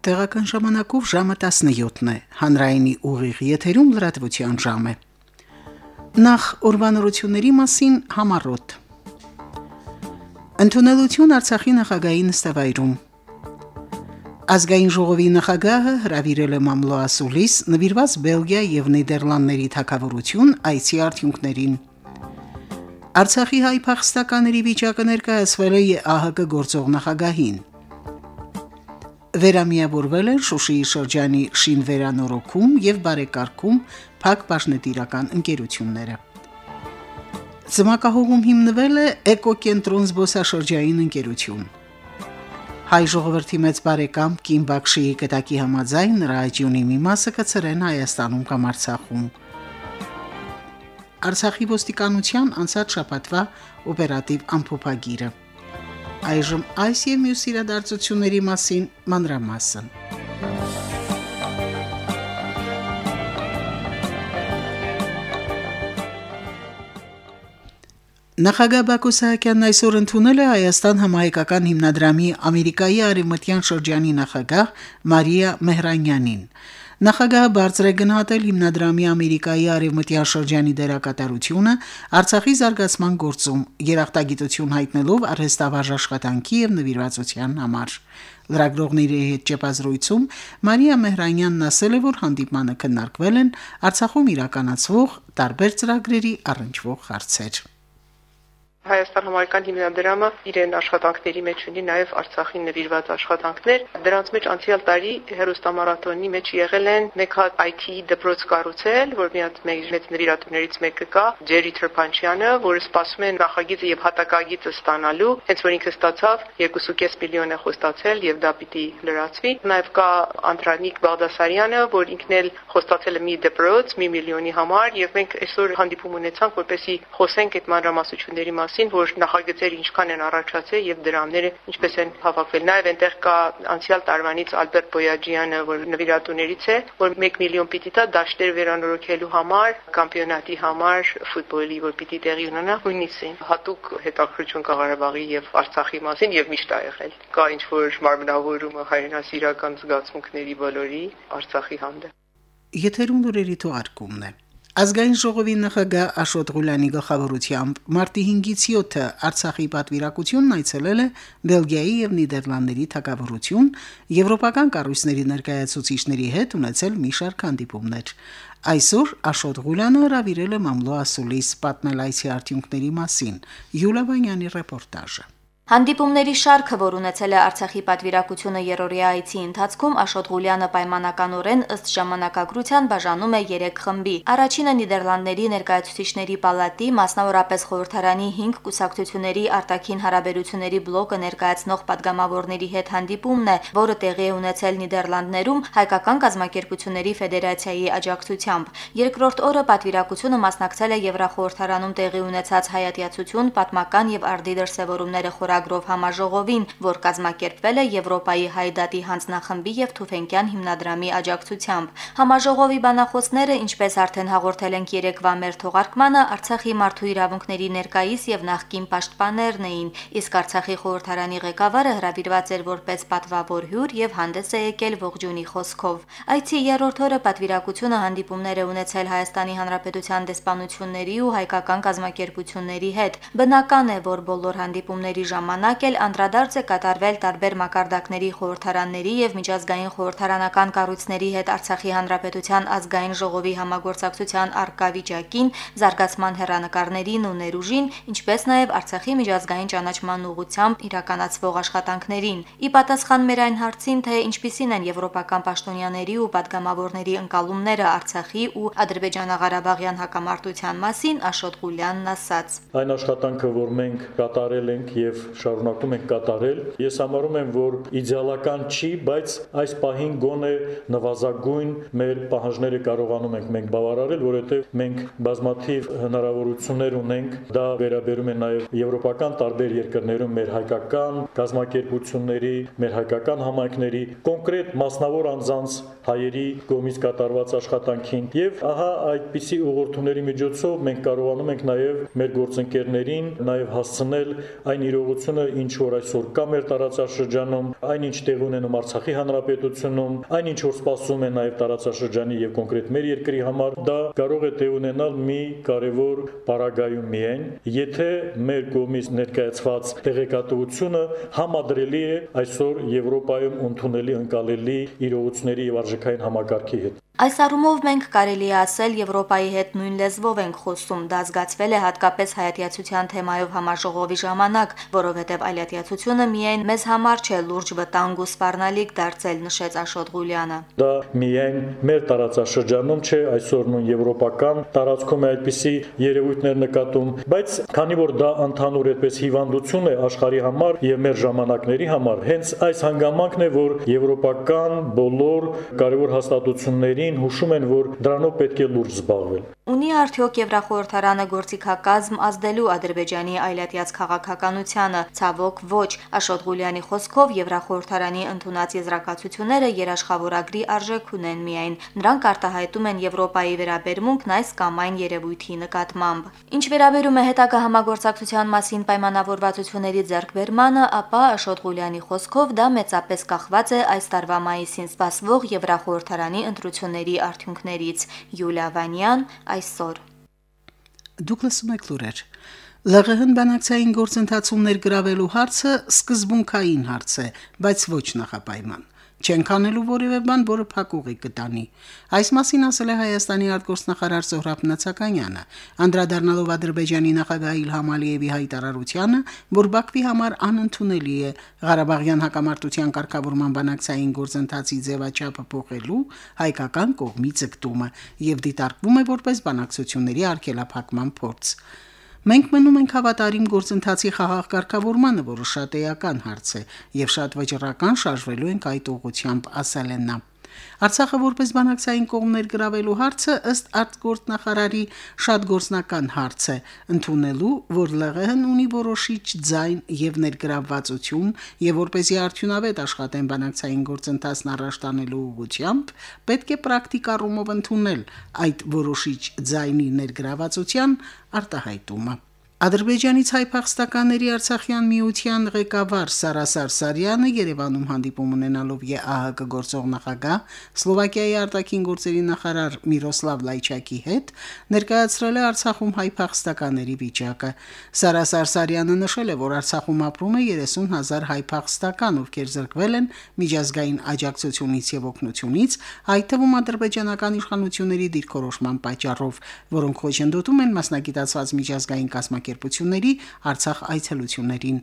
Տեղական ժամանակով ժամը 17-ն է։ Հանրայինի ուղիղ եթերում լրատվության ժամ է։ Նախ ուրբանորությունների մասին համառոտ։ Ընդունելություն Արցախի նախագահի նստավայրում։ Ազգային ժողովի նախագահը հրավիրել է Մամլո Ասուլիս նվիրված Բելգիա եւ Նիդերլանդների թակավորություն այցի արդյունքներին։ Արցախի հայ փախստականների վիճակը ներկայացվել է ԱՀԿ գործող նախագահին վերամիավորվել են Շուշիի շրջանի շինվերանորոգում եւ բարեկարգում փակ բաժնետիրական ընկերությունները։ Ծմակահողում հիմնվել է Էկոկենտրոն զբոսաշրջային ընկերություն։ Հայ ժողովրդի մեծ բարեկամ Կին Բաքշիի կտակի համաձայն նրա աճյունի մի մասը կծրեն Հայաստանում կամ Արցախում։ Արցախի ոստիկանության անցած շաբաթվա օպերատիվ ամփոփագիրը Այժմ այս եւ մյուս իրադարձությունների մասին մանրամասն։ Նախագահ Բակո Սահակյանն այսօր ընդունել է Հայաստան համահայկական հիմնադրամի Ամերիկայի արևմտյան շրջանի նախագահ Մարիա Մեհրանյանին։ Նախագահը բարձր է գնահատել հիմնադրամի Ամերիկայի արևմտյան շրջանի դերակատարությունը Արցախի զարգացման գործում, երախտագիտություն հայտնելով արհեստավարժ աշխատանքի եւ նվիրվածության համար։ Լրագրողների հետ ճեպազրույցում Մարիա Մեհրանյանն ասել է, որ հանդիպմանը քննարկվել են Արցախում իրականացվող տարբեր ծրագրերի առնչվող հարցեր։ Հայաստան համայնքան հիմնադրամը իրեն աշխատանքների մեջ ունի նաև Արցախին նվիրված աշխատանքներ։ Դրանց մեջ անցյալ տարի հերոստամարաթոնի մեջ եղել են մեկ հատ IT դպրոց կառուցել, որ մի հատ մեծ նվիրատուներից մեկը կա, Ջերի Թրփանչյանը, որը սպասում է նախագիծը եւ հատակագիծը ստանալու, հենց որ ինքը ստացավ 2.5 միլիոն է խոստացել եւ դա պիտի լրացվի։ Նաև կա Անդրանիկ Բաղդասարյանը, որ ինքն էլ խոստացել է մի դպրոց 1 միլիոնի համար եւ մենք այսօր հանդիպում ունեցանք, որպեսզի խոսենք այդ մանրամասնությունների մասին մասին, որ նախագծերը ինչքան են առաջացել եւ դրամները ինչպես են հավաքվել։ Նաեւ այնտեղ կա անցյալ տարվանից Ալբերտ Բոյաջյանը, որ նվիրատուներից է, որ 1 միլիոն պիտի տա դաշտեր վերանորոգելու համար, կամպիոնատի համար, ֆուտբոլի, որ պիտի տեղի ունենա հունիսին։ Հատուկ հետաքրություն կա Ղարաբաղի եւ Արցախի մասին եւ միշտ ա եղել։ Կա ինչ որ մարմնավորումը հայրենասիրական զգացմունքների բոլորի Արցախի հանդեպ։ Եթերում լուրերի թողարկումն է։ Ազգային ժողովի նախագահ Աշոտ Ղուլյանի գլխավորությամբ մարտի 5-ից 7-ը Արցախի պատվիրակությունն այցելել է Բելգիայի եւ Նիդերլանդների թագավորություն, եվրոպական կառույցների ներկայացուցիչների հետ ունեցել մի շարք հանդիպումներ։ Այսօր Աշոտ Ղուլյանը հրավիրել է Մամլո Ասուլիս պատմել այսի արդյունքների մասին։ Յուլիա Վանյանի ռեպորտաժը։ Հանդիպումների շարքը, որ ունեցել է Արցախի պատվիրակությունը երրորդյա այցի ընթացքում, Աշոտ Ղուլյանը պայմանականորեն ըստ ժամանակագրության բաժանում է 3 խմբի։ Առաջինը Նիդերլանդների ներկայացուցիչների պալատի, մասնավորապես խորհրդարանի 5 կուսակցությունների արտաքին հարաբերությունների բլոկը ներկայացնող падգամավորների հետ հանդիպումն է, որը տեղի է ունեցել Նիդերլանդներում հայկական գազམ་ակերպությունների ֆեդերացիայի աջակցությամբ։ Երկրորդ օրը պատվիրակությունը մասնակցել է Եվրախորհրդարանում տեղի ունեցած հայատյացություն, պատմական եւ արդի դրսեւորումները խորագրի ծրագրով համաժողովին, որ կազմակերպվել է Եվրոպայի հայդատի հանձնախմբի եւ Թուֆենկյան հիմնադրամի աջակցությամբ։ Համաժողովի բանախոսները, ինչպես արդեն հաղորդել ենք երեկվա մեր թողարկմանը, Արցախի մարդու իրավունքների ներկայիս եւ նախկին պաշտպաններն էին, իսկ Արցախի խորհրդարանի ղեկավարը հրավիրված էր որպես պատվավոր հյուր եւ հանդես է եկել ողջունի խոսքով։ Այցի երրորդ օրը պատվիրակությունը հանդիպումներ է ունեցել Հայաստանի Հանրապետության դեսպանությունների ու հայկական կազմակերպությունների հետ։ Բնական է, որ բոլոր հանդիպումների ժամանակ ժամանակ էլ անդրադարձ է կատարվել տարբեր մակարդակների խորհրդարանների եւ միջազգային խորհրդարանական կառույցների հետ Արցախի Հանրապետության ազգային ժողովի համագործակցության արկա վիճակին, զարգացման հերանեկարներին ու ներուժին, ինչպես նաեւ Արցախի միջազգային ճանաչման ուղղությամբ իրականացվող աշխատանքներին։ Ի պատասխան մեր այն հարցին, թե ինչպիսին են եվրոպական պաշտոնյաների ու падգամավորների ընկալումները Արցախի ու Ադրբեջանա-Ղարաբաղյան հակամարտության մասին Աշոտ Ղուլյանն ասաց. Այն աշխատանքը, որ մենք կատարել ենք եւ շարունակում ենք կատարել։ Ես համարում եմ, որ իդեալական չի, բայց այս պահին գոնե նվազագույն մեր պահանջները կարողանում ենք մենք բավարարել, որովհետեւ մենք բազմաթիվ հնարավորություններ ունենք։ Դա վերաբերում է նաեւ եվրոպական տարբեր երկրներում մեր հայկական գազམ་ակերպությունների, մեր հայկական համայնքների կոնկրետ մասնավոր անձանց հայերի կողմից կատարված աշխատանքին եւ ահա այդպիսի ուղղությունների միջոցով մենք կարողանում ենք նաեւ մեր գործընկերներին նաեւ հասցնել այն իրողություն գործողությունը, ինչ որ այսօր կա մեր տարածաշրջանում, այնինչ տեղ ունենում Արցախի հանրապետությունում, այնինչ որ սպասում է նաև տարածաշրջանի եւ կոնկրետ մեր երկրի համար, դա կարող է տեղ ունենալ մի կարևոր բարագայում միայն, եթե մեր կողմից ներկայացված տեղեկատվությունը համադրելի է այսօր Եվրոպայում ընդունելի ընկալելի իրողությունների եւ արժեքային համակարգի հետ։ Այս առումով մենք կարելի է ասել Եվրոպայի հետ նույն լեզվով ենք խոսում, դա զգացվել է հատկապես հայատյացության թեմայով համաժողովի ժամանակ, որովհետև այլատյացությունը միայն մեզ համար չէ լուրջ վտանգ ու սպառնալիք դարձել, նշեց Աշոտ Ղուլյանը։ Դա միայն մեր տարածաշրջանում չէ, այսօր նույն եվրոպական տարածքում է այդպիսի երևույթներ նկատում, բայց քանի որ դա ընդհանուր այդպես հիվանդություն է աշխարհի համար եւ մեր ժամանակների համար, հենց այս հանգամանքն է, որ եվրոպական բոլոր կարևոր հաստատությունների Ալբանին հուշում են, որ դրանով պետք է լուրջ զբաղվել։ Ունի արդյոք Եվրախորհրդարանը գործիքակազմ ազդելու Ադրբեջանի այլատյաց քաղաքականությանը, ցավոք ոչ։ Աշոտ Ղուլյանի խոսքով Եվրախորհրդարանի ընդունած եզրակացությունները երաշխավորագրի արժեք ունեն միայն։ Նրանք արտահայտում են Եվրոպայի վերաբերմունքն այս կամ այն երևույթի նկատմամբ։ Ինչ վերաբերում է հետագա համագործակցության մասին պայմանավորվածությունների ձեռքբերմանը, ապա Աշոտ Ղուլյանի խոսքով դա մեծապես կախված է այս տարվա մայիսին սպասվող Եվրախորհրդարանի ընտրությունների ընտրությունների արդյունքներից։ Յուլիա Վանյան այսօր։ Դուք լսում եք լուրեր։ ԼՂՀ-ն բանակցային գործընթացում ներգրավելու հարցը սկզբունքային հարց է, բայց ոչ նախապայման չենք անելու որևէ բան, որը փակուղի կտանի։ Այս մասին ասել է Հայաստանի արտգործնախարար Զոհրաբ Նացականյանը, անդրադառնալով Ադրբեջանի նախագահ Իլհամ Ալիևի հայտարարությանը, որ Բաքվի համար անընդունելի է Ղարաբաղյան հակամարտության կարգավորման բանակցային գործընթացի ձևաչափը փոխելու հայկական կողմի ձգտումը եւ դիտարկվում է որպես բանակցությունների արգելափակման փորձ։ Մենք մնում ենք հավատարիմ գործընթացի խաղաղ կարգավորմանը, որը շատ էական հարց է, եւ շատ վճռական շարժվելու ենք այդ ուղղությամբ, ասել են նա. Արցախը որպես բանակցային կողմ ներգրավելու հարցը ըստ արտգործնախարարի շատ գործնական հարց է, ընդունելու, որ ԼՂՀ-ն ունի որոշիչ ձայն եւ ներգրավվածություն եւ որպեսի արդյունավետ աշխատեն բանակցային գործընթացն առաջ տանելու ուղղությամբ, պետք է պրակտիկ առումով ընդունել այդ որոշիչ ձայնի ներգրավվածության արտահայտումը։ Ադրբեջանից հայ փախստականների Արցախյան միության ղեկավար Սարա Սարսարյանը Երևանում հանդիպում ունենալով ԵԱՀԿ գործող նախագահ Սլովակիայի արտաքին գործերի նախարար Միրոսլավ Լայչակի հետ ներկայացրել է Արցախում հայ փախստականների վիճակը։ Սարա Սարսարյանը նշել է, որ Արցախում ապրում է 30000 հայ փախստական, ովքեր զրկվել են միջազգային աջակցությունից եւ օգնությունից, այդ թվում ադրբեջանական իշխանությունների դիրքորոշման պատճառով, որոնք խոչընդոտում են մասնագիտացված միջազգային կազմակերպ կազմակերպությունների Արցախ այցելություններին։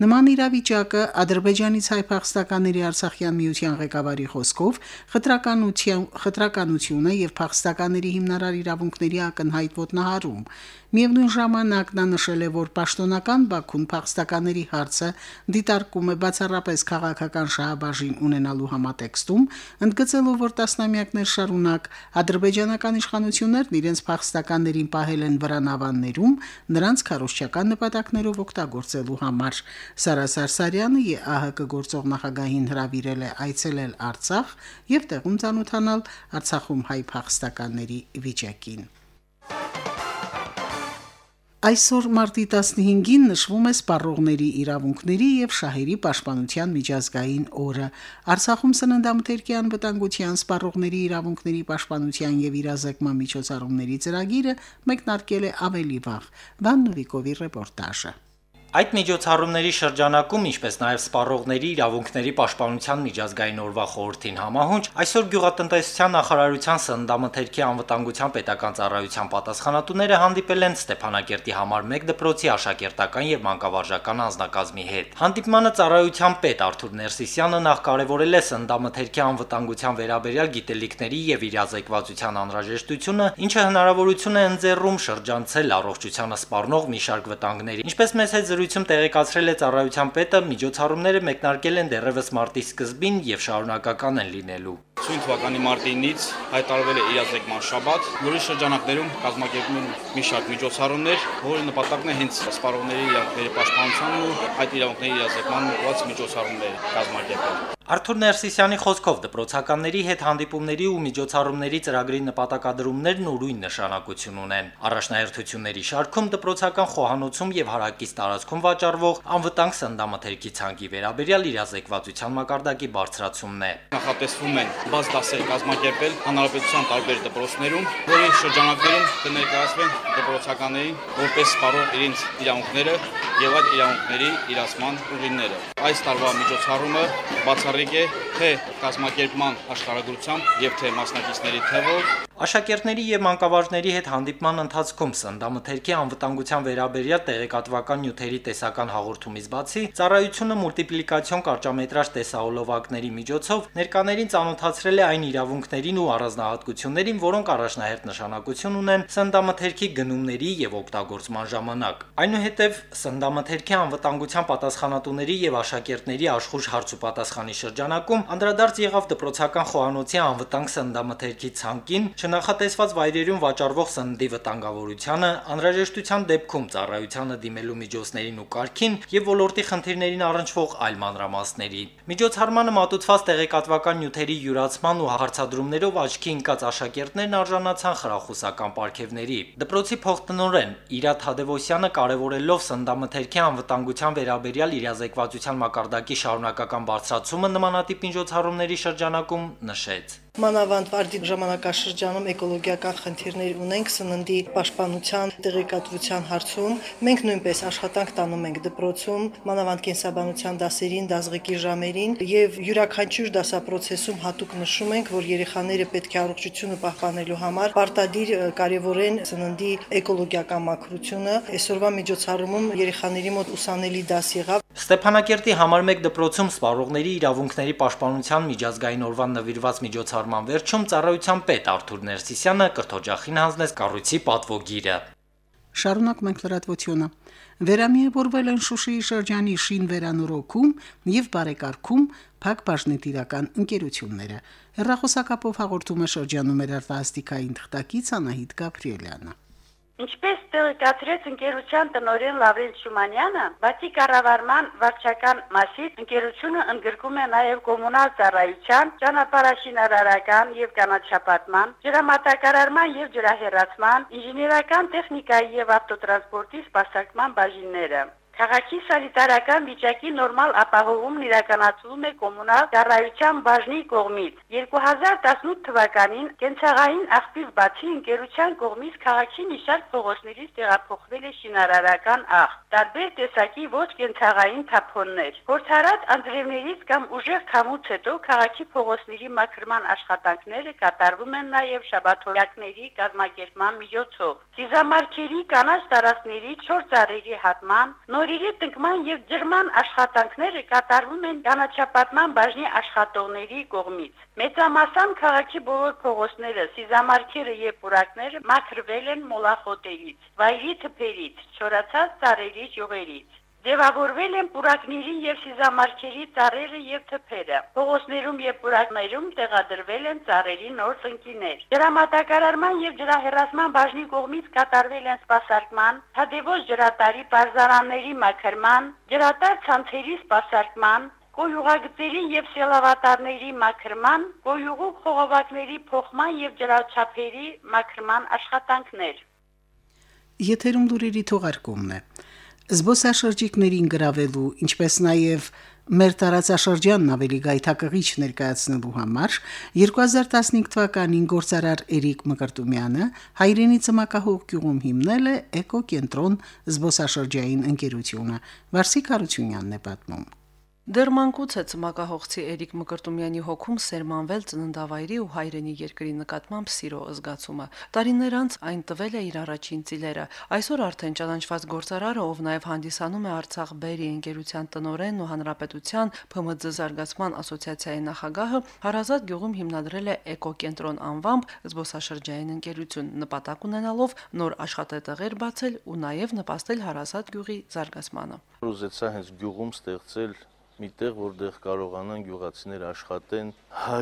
Նման իրավիճակը Ադրբեջանից հայ փախստականների Արցախյան միության ղեկավարի խոսքով խտրականություն խտրականությունը եւ փախստականների հիմնարար իրավունքների ակնհայտ ոտնահարում։ Միևնույն ժամանակ նա նշել է, որ պաշտոնական Բաքուն փախստականների հարցը դիտարկում է բացառապես քաղաքական շահաբաժին ունենալու համատեքստում, ընդգծելով, որ տասնամյակներ շարունակ ադրբեջանական իշխանություններն իրենց փախստականներին պահել են վրանավաններում, նրանց քարոշչական նպատակներով օգտագործելու համար։ Սարա Սարսարյանը ԵԱՀԿ գործող նախագահին հրավիրել է այցելել Արցախ եւ տեղում ցանոթանալ Արցախում հայ փախստականների վիճակին։ Այսօր մարտի 15-ին նշվում է սպառողների իրավունքների եւ շահերի պաշտպանության միջազգային օրը։ Արցախում սննդամթերքի անվտանգության սպառողների իրավունքների պաշտպանության եւ իրազեկման միջոցառումների ծրագիրը մեկնարկել է ավելի վաղ։ Վաննովիկովի ռեպորտաժը։ Այդ միջոցառումների շրջանակում, ինչպես նաև սպառողների իրավունքների պաշտպանության միջազգային օրվա խորհրդին համահունչ, այսօր գյուղատնտեսության նախարարության սննդամթերքի անվտանգության պետական ծառայության պատասխանատուները հանդիպել են Ստեփանակերտի համար 1 դպրոցի աշակերտական եւ մանկավարժական անձնակազմի հետ։ Հանդիպմանը ծառայության պետ Արթուր Ներսիսյանը նախ կարևորել է սննդամթերքի անվտանգության վերաբերյալ գիտելիքների եւ իրազեկվածության անհրաժեշտությունը, ինչը հնարավորություն է ընձեռում շրջանցել առողջությանը սպառնող մի շարք վտանգների։ Ինչպես մեզ հետ զրույցում տեղեկացրել է ծառայության պետը, միջոցառումները մեկնարկել են դեռևս մարտի սկզբին եւ շարունակական են լինելու։ 2020 թվականի մարտի 9-ից հայտարարվել է իրազեկման շաբաթ, որի շրջանակներում կազմակերպում են մի շարք միջոցառումներ, որի նպատակն է հենց սպառողների իրավունքների պաշտպանությանն ու այդ իրավունքների իրազեկման ուղղված միջոցառումներ կազմակերպել։ Արթուր Ներսիսյանի խոսքով դպրոցականների հետ հանդիպումների ու միջոցառումների ծրագրի նպատակադրումներն ուրույն նշանակություն ունեն։ Առաջնահերթությունների շարքում դպրոցական խոհանոցում եւ հարակից տարածքում վաճառվող անվտանգ սննդամթերքի ցանկի վերաբերյալ իրազեկվածության մակարդակի բարձրացումն է։ Նախատեսվում են բաց դասեր կազմակերպել հանրապետության տարբեր դպրոցներում, որի շրջանակներում կներկայացվեն դպրոցականներին որպես սպառող իրենց իրավունքները եւ այդ իրավունքների իրացման ուղիները։ Այս տարվա միջոցառումը բացառիկ է թե կազմակերպման աշխարհագրությամբ եւ թե մասնակիցների թվով Աշակերտների եւ մանկավարժների հետ հանդիպման ընթացքում սննդամթերքի անվտանգության վերաբերյալ տեղեկատվական նյութերի տեսական հաղորդումից բացի ծառայությունը մուլտիպլիկացիոն կարճամետրաժ տեսահոլովակների միջոցով ներկաներին ծանոթացրել է այն իրավունքներին ու առանձնահատկություններին, որոնք առաջնահերթ նշանակություն ունեն սննդամթերքի գնումների եւ օգտագործման ժամանակ։ Այնուհետև սննդամթերքի անվտանգության պատասխանատուների եւ աշակերտների աշխուժ հարց ու պատասխանի շրջանակում անդրադարձ եղավ դպրոցական խոհանոցի անվտանգ սննդամթերքի ցանկին, չնախատեսված վայրերում վաճառվող սննդի վտանգավորությանը, անհրաժեշտության դեպքում ծառայությանը դիմելու միջոցներին ու կարգին եւ ոլորտի խնդիրներին առնչվող այլ մանրամասների։ Միջոցառմանը մատուցված տեղեկատվական նյութերի յուրացման ու հարցադրումներով աչքի ընկած աշակերտներն արժանացան խրախուսական պարգևների։ Դպրոցի փոխտնօրեն Իրա Թադևոսյանը կարևորելով սննդամթերքի անվտանգության վերաբերյալ իրազեկվածության մակարդակի շարունակական բարձրացումը նմանատիպ միջոցառումների շրջանակում նշեց. Մանավանդ վարդի ժամանակաշրջանում էկոլոգիական խնդիրներ ունենք սննդի պաշտպանության տեղեկատվության հարցում։ Մենք նույնպես աշխատանք տանում ենք դպրոցում, մանավանդ կենսաբանության դասերին, դասղեկի ժամերին եւ յուրաքանչյուր դասապրոցեսում հատուկ նշում ենք, որ երեխաները պետք է առողջությունը պահպանելու համար պարտադիր կարևորեն սննդի էկոլոգիական մաքրությունը։ Այսօրվա միջոցառումում երեխաների մոտ ուսանելի դաս եղավ Ստեփանակերտի համար 1 դպրոցում սպառողների իրավունքների պաշտպանության միջազգային օրվան նվիրված միջոցառման վերջում ծառայության պետ Արթուր Ներսիսյանը կրթօջախին հանձնեց կառույցի պատվոգիրը։ Շարունակում ենք լրատվությունը։ Վերամիավորվել են Շուշիի շրջանի շին վերանորոգում եւ բարեկարգում փակ բաժնետիրական ընկերությունները։ Հերրախոսակապով հաղորդում է շրջանում մեր արտասթիկային թղթակից Անահիտ Գաբրիելյանը։ Ինչպես տեղեկացրեց ընկերության տնօրեն Լավրենտ Շումանյանը, բացի կառավարման վարչական մասից ընկերությունը ընդգրկում է նաև կոմունալ ծառայության, ճանապարհաշինարարական եւ կանաչապատման, ջրամատակարարման եւ ջրահեռացման, ինժեներական տեխնիկայի եւ ավտոտրանսպորտի սպասարկման բաժինները։ Քաղաքի սանիտարական վիճակի նորմալ ապահովումն իրականացվում է կոմունալ ծառայության բաժնի կողմից։ 2018 թվականին կենցաղային աղբյուր բացի ընկերության կողմից քաղաքի շարք փողոցներից տեղափոխվել է շինարարական աղ։ Տարբեր տեսակի ոչ կենցաղային թափոններ։ Փորձարած անձրևներից կամ ուժեղ քամուց հետո քաղաքի փողոցների մաքրման աշխատանքները կատարվում են նաև շաբաթօրյակների կազմակերպման միջոցով։ Սիզամարքերի կանաչ տարածքների 4 ծառերի հատման, նոր Նորիրի տնկման եւ ջրման աշխատանքները կատարվում են կանաչապատման բաժնի աշխատողների կողմից։ Մեծամասամբ քաղաքի բոլոր փողոցները, սիզամարքերը եւ պուրակները մաքրվել են մոլախոտերից, վայրի թփերից, չորացած ծառերի յուղերից։ Ձևավորվել են պուրակների եւ սիզամարքերի ծառերը եւ թփերը։ Փողոցներում եւ պուրակներում տեղադրվել են ծառերի նոր ծնկիներ։ Ջրամատակարարման եւ ջրահեռացման բաժնի կողմից կատարվել են սպասարկման, թադևոց ջրատարի բարձրանների մաքրման, ջրատար ցանցերի սպասարկման, գոյուղագծերի եւ սելավատարների մաքրման, գոյուղու խողովակների փոխման եւ ջրաչափերի մաքրման աշխատանքներ։ Եթերում լուրերի թողարկումն է զբոսաշրջիկներին գրավելու, ինչպես նաև մեր տարածաշրջանն ավելի գայթակղիչ ներկայացնելու համար 2015 թվականին գործարար Էրիկ Մկրտումյանը հայրենի ծմակահող գյուղում հիմնել է էկոկենտրոն զբոսաշրջային ընկերությունը։ Վարսիկ Հարությունյանն է պատմում. Դեռ մանկուց է ծմակահողցի Էրիկ Մկրտումյանի հոգում սերմանվել ծննդավայրի ու հայրենի երկրի նկատմամբ սիրո զգացումը։ Տարիներ անց այն տվել է իր առաջին ծիլերը։ Այսօր արդեն ճանաչված գործարարը, ով նաև հանդիսանում է Արցախ Բերի ընկերության տնօրենն ու հանրապետության ՓՄԶ զարգացման ասոցիացիայի նախագահը, հարազատ գյուղում հիմնադրել է էկոկենտրոն անվամբ զբոսաշրջային ընկերություն, նպատակ ունենալով նոր աշխատատեղեր բացել ու նաև նպաստել հարազատ գյուղի զարգացմանը։ Ուզեցա հենց գյուղում ստեղծել միտեղ, որտեղ կարողանան գյուղացիներ աշխատեն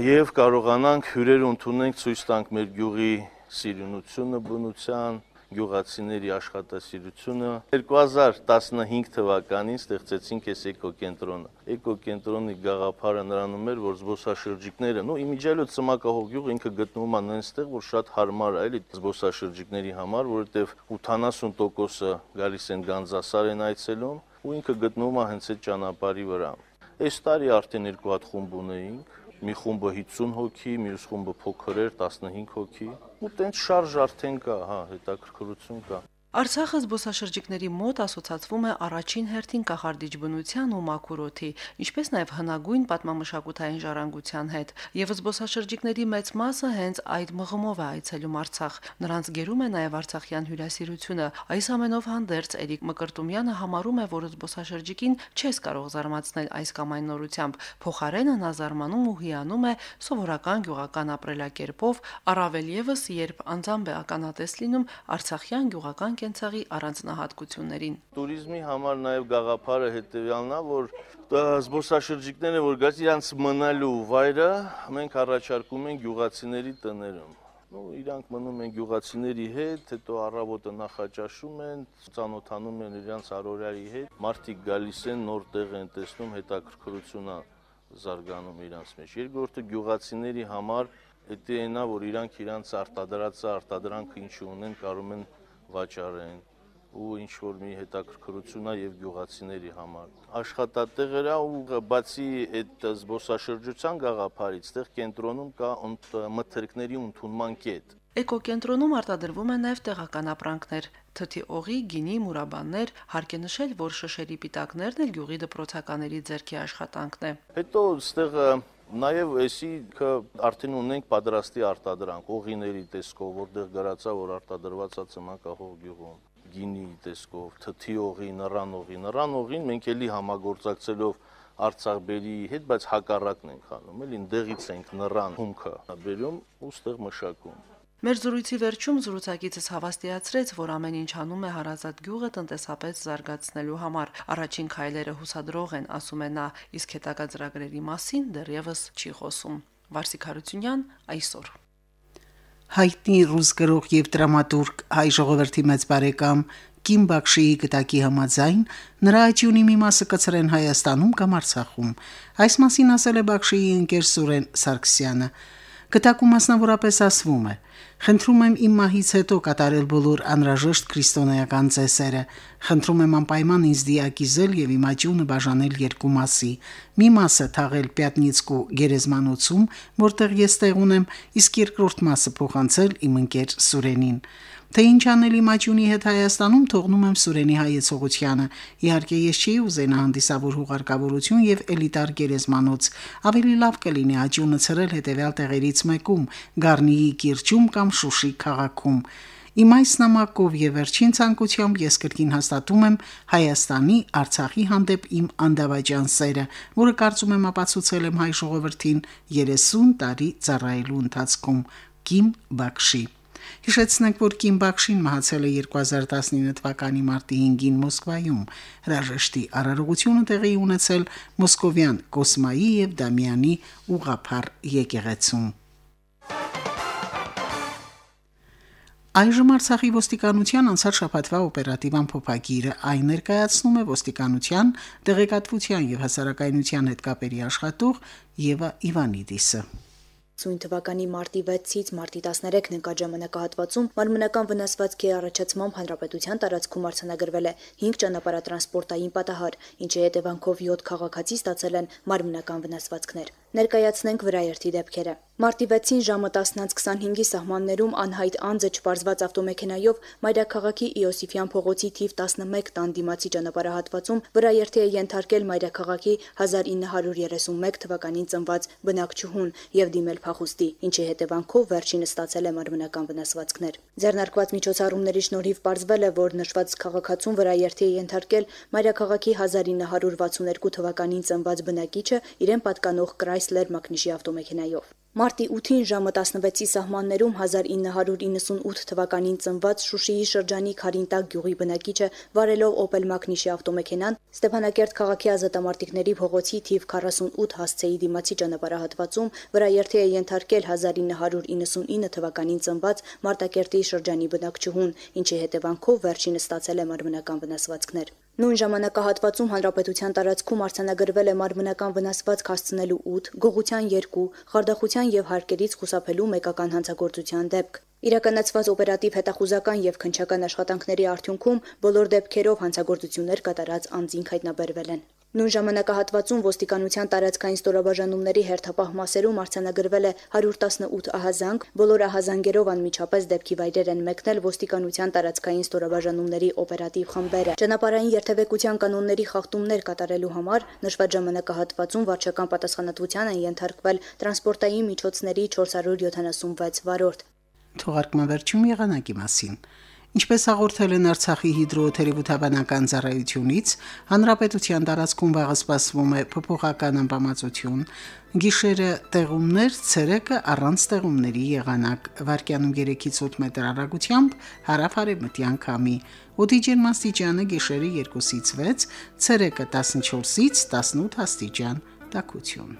եւ կարողանանք հյուրեր ընդունենք ցույց տանք մեր գյուղի սիրունությունը բնության գյուղացիների աշխատասիրությունը 2015 թվականին ստեղծեցինք այս էկոկենտրոնը էկոկենտրոնի գաղափարը նրանում էր որ զբոսաշրջիկները նո իմիջիալոց ծմակահող գյուղը ինքը գտնվում է այնտեղ որ շատ հարմար է էլի զբոսաշրջիկների համար որովհետև 80%-ը գալիս են Գանձասար են այցելում ու ինքը գտնվում է հենց այդ ճանապարհի վրա այս տարի արդեն երկու հատ խումբ ունեինք մի խումբը 50 հոգի, մյուս խումբը փոքր էր 15 հոգի։ Ու տենց շարժ արդեն կա, հա, հետաքրքրություն կա։ Արցախը զբոսաշրջիկների մոտ ասոցացվում է առաջին հերթին կախարդիչ բնության ու մակուրոթի, ինչպես նաև հնագույն պատմամշակութային ժառանգության հետ, եւ զբոսաշրջիկների մեծ մասը հենց այդ մղումով է այցելում Արցախ։ Նրանց գերում է նաև արցախյան հյուրասիրությունը։ Այս ամենով հանդերձ Էրիկ Մկրտումյանը համարում է, որ զբոսաշրջիկին չես կարող զարմացնել այս կամ այն նորությամբ, փոխարենը նա զարմանում ու հիանում է սովորական գյուղական ապրելակերպով, առավել եւս երբ անձամբ է ականատես լինում արցախյան գյուղական կենցաղի առանձնահատկություններին։ Տուրիզմի համար նաև գաղափարը հետևյալն է, որ զբոսաշրջիկները, որ գաց իրանց մնալու վայրը մենք առաջարկում ենք գյուղացիների տներում Ну, իրանք մնում են գյուղացիների հետ, հետո առավոտը նախաճաշում են, ծանոթանում են իրանց առօրյայի հետ։ Մարդիկ գալիս են, նոր տեղ են տեսնում, հետաքրքրությունա զարգանում իրանց մեջ։ Երկրորդը գյուղացիների համար դա այնա, որ իրանք իրանց արտադրածը, արտադրանքը ինչ ունեն, կարող են վաճառեն ու ինչ որ մի հետաքրքրություն է եւ գյուղացիների համար։ Աշխատատեղերա ու բացի այդ զբոսաշրջության գաղափարից, այդտեղ կենտրոնում կա մթերքների ընդունման կետ։ Էկոկենտրոնում արտադրվում են նաև տեղական ապրանքներ՝ թթի օղի, գինի, մուրաբաններ, հարկ է նշել, որ շշերի պիտակներն էլ գյուղի դպրոցականների ձեռքի աշխատանքն է։ Հետո այստեղ Նաև էսի արդեն ունենք պատրաստի արտադրանք, օղիների տեսքով, որտեղ գրածա, որ արտադրված է ծմակահող գյուղում գինի տեսքով, թթի օղի, նռան օղի, նռան օղին մենք էլի համագործակցելով Արցախբերի հետ, բայց հակառակն ենք անում, էլի դեղից ենք նռան հումքը բերում ու ստեղ մշակում։ Մեր զրույցի վերջում զրուցակիցս հավաստիացրեց, որ ամեն ինչ անում է հարազատ գյուղը տնտեսապես զարգացնելու համար։ Առաջին քայլերը հուսադրող են, ասում է նա, իսկ հետագա ծրագրերի մասին դեռևս չի խոսում։ Վարսիկ Հարությունյան այսօր հայտնի ռուս գրող եւ դրամատուրգ հայ ժողովրդի մեծ բարեկամ Կիմ Բաքշիի գտակի համաձայն նրա աճյունի մի մասը կծրեն Հայաստանում կամ Արցախում։ Այս մասին ասել է Բաքշիի ընկեր Սուրեն Սարգսյանը։ Գտակում մասնավորապես ասվում է. Խնդրում եմ իմ մահից հետո կատարել բոլոր անհրաժեշտ քրիստոնեական ծեսերը։ Խնդրում եմ անպայման ինձ դիակիզել եւ իմ աճյունը բաժանել երկու մասի։ Մի մասը թաղել Պյատնիցկու գերեզմանոցում, որտեղ ես տեղ ունեմ, իսկ երկրորդ մասը փոխանցել իմ ընկեր Սուրենին։ Թե ինչ անել իմ աճյունի հետ Հայաստանում թողնում եմ Սուրենի հայեցողությանը։ Իհարկե ես չի ուզենա հանդիսավոր հուղարկավորություն եւ էլիտար գերեզմանոց։ Ավելի լավ կլինի աճյունը ցրել հետեւյալ տեղերից մեկում՝ Գառնիի կիրճում կամ Շուշի քաղաքում։ Իմ այս նամակով եւ վերջին ցանկությամբ ես կրկին հաստատում եմ Հայաստանի Արցախի հանդեպ իմ անդավաճան սերը, որը կարծում եմ ապացուցել եմ հայ ժողովրդին 30 տարի ծառայելու ընթացքում։ Կիմ Բաքշի Հիշեցնենք, որ Կիմ Բաքշին մահացել է 2019 թվականի մարտի 5-ին Մոսկվայում։ Հրաժեշտի արարողությունը տեղի ունեցել Մոսկովյան Կոսմայի եւ Դամյանի ուղափառ եկեղեցում։ Այժմ Արցախի ոստիկանության անցած շաբաթվա օպերատիվ ամփոփագիրը այն ներկայացնում է ոստիկանության տեղեկատվության եւ հասարակայնության հետ կապերի աշխատող Եվա Իվանիդիսը։ Սույն թվականի մարտի 6-ից մարտի 13-ն ընկած ժամանակահատվածում մարմնական վնասվածքի առաջացմամբ հանրապետության տարածքում արձանագրվել է 5 ճանապարհատրանսպորտային պատահար, ինչի հետևանքով 7 քաղաքացի ստացել են մարմնական վնասվածքներ։ Ներկայացնենք վրայերթի դեպքերը։ Մարտի 6-ին ժամը 10:25-ի սահմաններում անհայտ անձը չբարձված ավտոմեքենայով Մայրաքաղաքի Իոսիֆյան փողոցի թիվ 11 տան դիմացի ճանապարհատվածում վրայերթի է ենթարկել Մայրաքաղաքի 1931 թվականին ծնված բնակչուհուն եւ դիմել փախուստի, ինչի հետևանքով վերջինը ստացել է մարմնական վնասվածքներ։ Ձեռնարկված միջոցառումների շնորհիվ ողջվել է, որ նշված քաղաքացուն վրա երթի է ենթարկել Մարիաքաղաքի 1962 թվականին ծնված բնակիչը իրեն պատկանող կրայ Chrysler մակնիշի ավտոմեքենայով։ Մարտի 8-ին ժամը 16-ի սահմաններում 1998 թվականին ծնված Շուշիի շրջանի Խարինտակ գյուղի բնակիչը վարելով Opel Magnishi ավտոմեքենան Ստեփանակերտ քաղաքի ազատամարտիկների փողոցի թիվ 48 հասցեի դիմացի ճանապարհատվածում վրա երթի է ենթարկել 1999 թվականին ծնված Մարտակերտի շրջանի բնակչուհուն, ինչի հետևանքով վերջինը ստացել է մարմնական վնասվածքներ։ Նույն ժամանակահատվածում հանրապետության տարածքում արձանագրվել է մարմնական վնասվածք հասցնելու 8, գողության 2, խարդախության եւ հարկերից խուսափելու մեկական հանցագործության դեպք։ Իրականացված օպերատիվ հետախուզական եւ քնչական աշխատանքների արդյունքում բոլոր դեպքերով հանցագործություններ կատարած անձինք հայտնաբերվել են։ Նույն ժամանակահատվածում ոստիկանության տարածքային ստորաբաժանումների հերթապահ մասերում արձանագրվել է 118 ահազանգ, բոլոր ահազանգերով անմիջապես դեպքի վայրեր են մեկնել ոստիկանության տարածքային ստորաբաժանումների օպերատիվ խմբերը։ Ճանապարհային երթևեկության կանոնների խախտումներ կատարելու համար նշված ժամանակահատվածում վարչական պատասխանատվության են ենթարկվել տրանսպորտային միջոցների 476 վարորդ։ Թողարկման վերջում եղանակի մասին։ Ինչպես հաղորդել են Արցախի հիդրոթերապևտաբանական ծառայությունից, հանրապետության տարածքում վաղը սպասվում է փոփոխական ամպամածություն, գիշերը տեղումներ, ցերեկը առանց տեղումների եղանակ, վարկյանում 3-ից 8 մետր արագությամբ հարավ-արևմտյան քամի։ Օդի ջերմաստիճանը գիշերը 2-ից 6, ցերեկը 14-ից 18 աստիճան տաքություն։